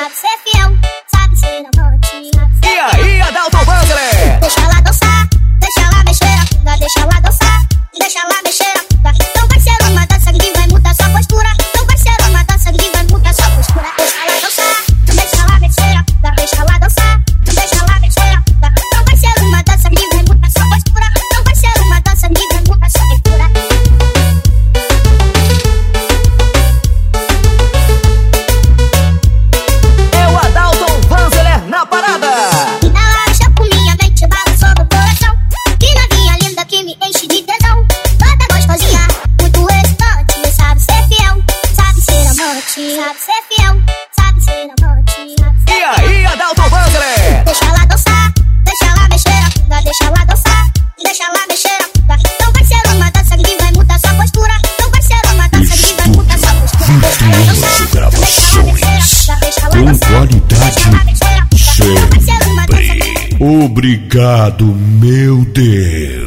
that's if E aí, Adalto Vandré? Deixa ela dançar, deixa ela mexer deixa ela dançar, deixa ela mexer Então vai ser uma dança que vai mudar sua postura. Então vai ser uma dança que vai mudar sua postura. Deixa ela dançar, deixa ela deixa ela dançar, deixa ela Obrigado, meu Deus.